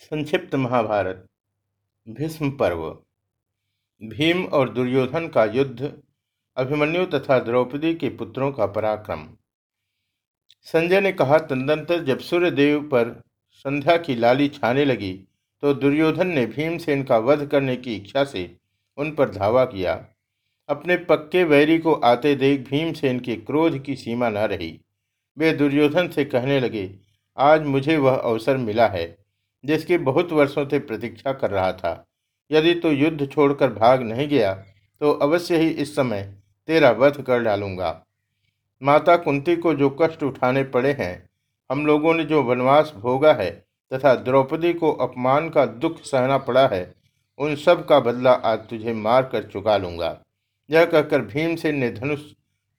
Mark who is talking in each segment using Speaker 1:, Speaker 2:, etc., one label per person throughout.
Speaker 1: संक्षिप्त महाभारत, भीष्म पर्व। भीम और दुर्योधन का युद्ध, अभिमन्यु तथा द्रौपदी के पुत्रों का पराक्रम। संजय ने कहा तदंतर जब सूर्यदेव पर संध्या की लाली छाने लगी तो दुर्योधन ने भीमसेन का वध करने की इच्छा से उन पर धावा किया। अपने पक्के वैरी को आते देख भीमसेन के क्रोध की सीमा न रही। वे दुर्योधन से कहने लगे, आज मुझे वह अवसर मिला है। जिसकी बहुत वर्षों से प्रतीक्षा कर रहा था। यदि तू तो युद्ध छोड़कर भाग नहीं गया तो अवश्य ही इस समय तेरा वध कर डालूँगा। माता कुंती को जो कष्ट उठाने पड़े हैं, हम लोगों ने जो वनवास भोगा है तथा द्रौपदी को अपमान का दुख सहना पड़ा है, उन सब का बदला आज तुझे मार कर चुका लूँगा। यह कहकर भीमसेन ने धनुष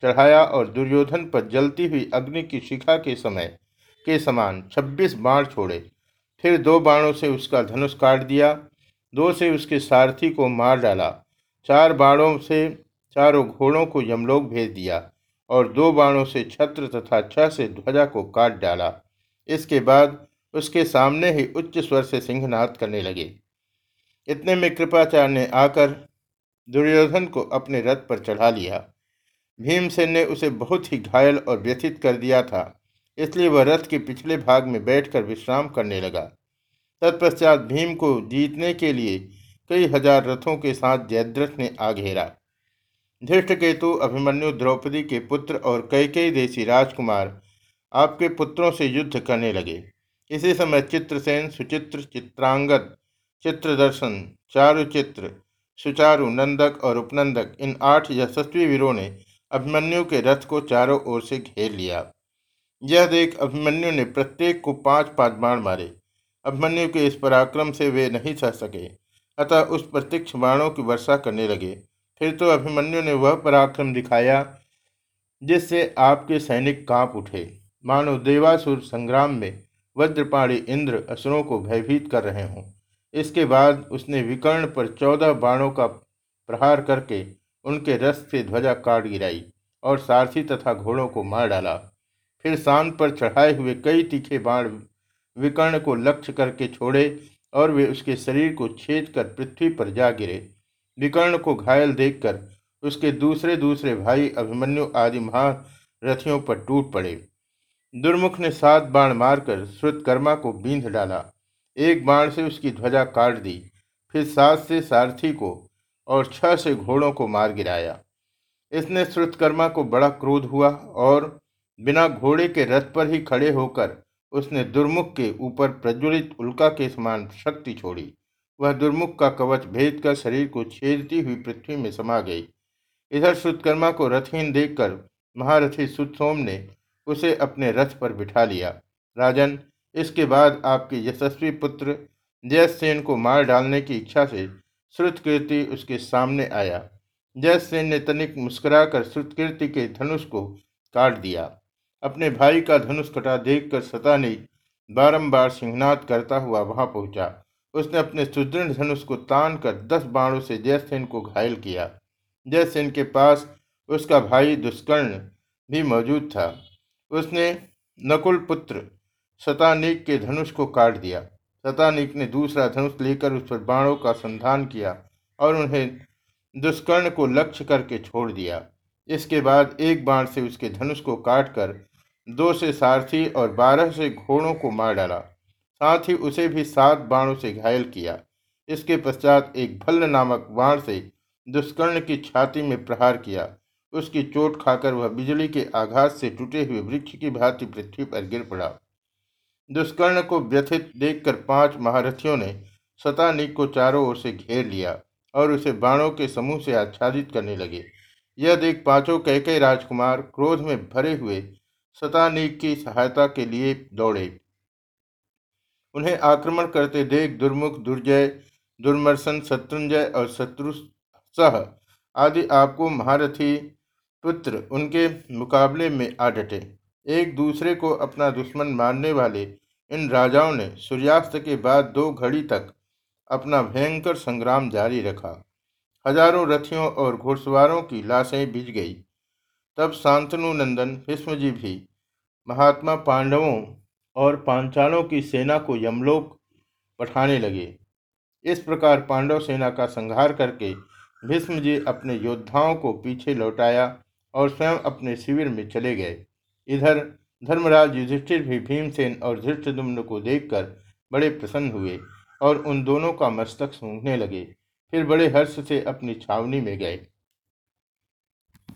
Speaker 1: चढ़ाया और दुर्योधन पर जलती हुई अग्नि की शिखा के समय के समान छब्बीस बाढ़ छोड़े। फिर दो बाणों से उसका धनुष काट दिया, दो से उसके सारथी को मार डाला, चार बाणों से चारों घोड़ों को यमलोक भेज दिया और दो बाणों से छत्र तथा छह से ध्वजा को काट डाला। इसके बाद उसके सामने ही उच्च स्वर से सिंहनाथ करने लगे। इतने में कृपाचार्य ने आकर दुर्योधन को अपने रथ पर चढ़ा लिया। भीमसेन ने उसे बहुत ही घायल और व्यथित कर दिया था। इसलिए वह रथ के पिछले भाग में बैठकर विश्राम करने लगा। तत्पश्चात भीम को जीतने के लिए कई हज़ार रथों के साथ जयद्रथ ने आ घेरा। धृष्टकेतु, अभिमन्यु, द्रौपदी के पुत्र और कई कई देशी राजकुमार आपके पुत्रों से युद्ध करने लगे। इसी समय चित्रसेन, सुचित्र, चित्रांगद, चित्रदर्शन, चारुचित्र, सुचारु, नंदक और उपनंदक, इन आठ यशस्वी वीरों ने अभिमन्यु के रथ को चारों ओर से घेर लिया। यह देख अभिमन्यु ने प्रत्येक को पाँच पाँच बाण मारे। अभिमन्यु के इस पराक्रम से वे नहीं सह सके, अतः उस प्रत्यक्ष बाणों की वर्षा करने लगे। फिर तो अभिमन्यु ने वह पराक्रम दिखाया, जिससे आपके सैनिक काँप उठे। मानो देवासुर संग्राम में वज्रपाणी इंद्र असुरों को भयभीत कर रहे हों। इसके बाद उसने विकर्ण पर चौदह बाणों का प्रहार करके उनके रस से ध्वजा काट गिराई और सारथी तथा घोड़ों को मार डाला। फिर शांत पर चढ़ाए हुए कई तीखे बाण विकर्ण को लक्ष्य करके छोड़े और वे उसके शरीर को छेद कर पृथ्वी पर जा गिरे। विकर्ण को घायल देखकर उसके दूसरे दूसरे भाई, अभिमन्यु आदि महारथियों पर टूट पड़े। दुर्मुख ने सात बाण मारकर श्रुतकर्मा को बींध डाला। एक बाण से उसकी ध्वजा काट दी, फिर सात से सारथी को और छह से घोड़ों को मार गिराया। इसने श्रुतकर्मा को बड़ा क्रोध हुआ और बिना घोड़े के रथ पर ही खड़े होकर उसने दुर्मुख के ऊपर प्रज्वलित उल्का के समान शक्ति छोड़ी। वह दुर्मुख का कवच भेद कर शरीर को छेदती हुई पृथ्वी में समा गई। इधर सुतकर्मा को रथहीन देखकर महारथी सुतसोम ने उसे अपने रथ पर बिठा लिया। राजन, इसके बाद आपके यशस्वी पुत्र जयसेन को मार डालने की इच्छा से श्रुतकीर्ति उसके सामने आया। जयसेन ने तनिक मुस्कुराकर श्रुतकीर्ति के धनुष को काट दिया। अपने भाई का धनुष कटा देखकर सता ने बारंबार सिंहनाद करता हुआ वहाँ पहुँचा। उसने अपने सुदृढ़ धनुष को तान कर दस बाणों से जयसेन को घायल किया। जयसेन के पास उसका भाई दुष्कर्ण भी मौजूद था। उसने नकुल पुत्र सतानिक के धनुष को काट दिया। सतानिक ने दूसरा धनुष लेकर उस पर बाणों का संधान किया और उन्हें दुष्कर्ण को लक्ष्य करके छोड़ दिया। इसके बाद एक बाण से उसके धनुष को काटकर दो से सारथी और बारह से घोड़ों को मार डाला। साथ ही उसे भी सात बाणों से घायल किया। इसके पश्चात एक भल्ल नामक बाण से दुष्कर्ण की छाती में प्रहार किया। उसकी चोट खाकर वह बिजली के आघात से टूटे हुए वृक्ष की भांति पृथ्वी पर गिर पड़ा। दुष्कर्ण को व्यथित देखकर पाँच महारथियों ने सतानिक को चारों ओर से घेर लिया और उसे बाणों के समूह से आच्छादित करने लगे। यह देख पाँचों कैके राजकुमार क्रोध में भरे हुए सतानीक की सहायता के लिए दौड़े। उन्हें आक्रमण करते देख दुर्मुख, दुर्जय दुर्मर्शन शत्रुंजय और शत्रु सह आदि आपको महारथी पुत्र उनके मुकाबले में आ डटे। एक दूसरे को अपना दुश्मन मानने वाले इन राजाओं ने सूर्यास्त के बाद दो घड़ी तक अपना भयंकर संग्राम जारी रखा। हज़ारों रथियों और घुड़सवारों की लाशें बिज गई। तब शांतनु नंदन, भीष्मजी भी, महात्मा पांडवों और पांचालों की सेना को यमलोक पठाने लगे। इस प्रकार पांडव सेना का संहार करके भीष्म जी अपने योद्धाओं को पीछे लौटाया और स्वयं अपने शिविर में चले गए। इधर धर्मराज युधिष्ठिर भी भीमसेन और धृष्टदुम्न को देखकर बड़े प्रसन्न हुए और उन दोनों का मस्तक सूंघने लगे। फिर बड़े हर्ष से अपनी छावनी में गए।